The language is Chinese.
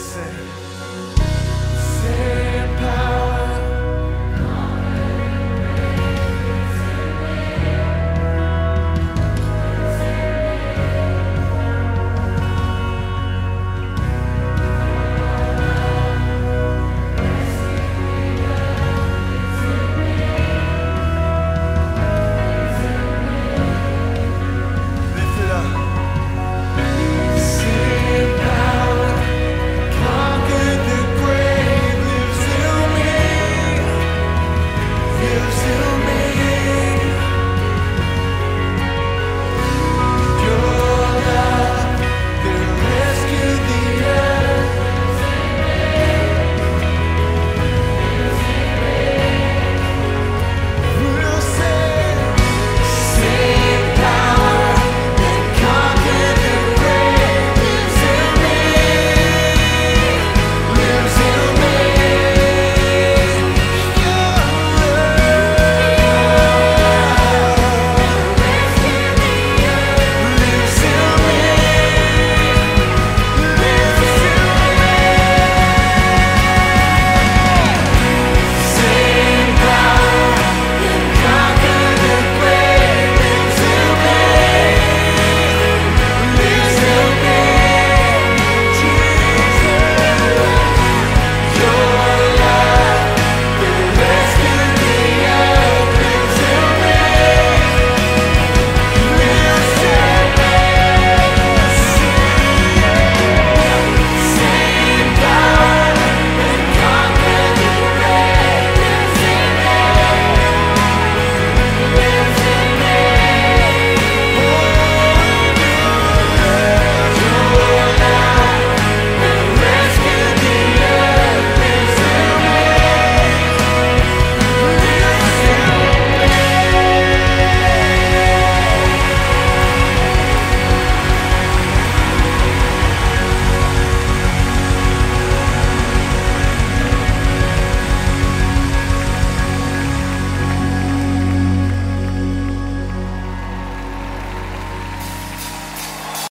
是。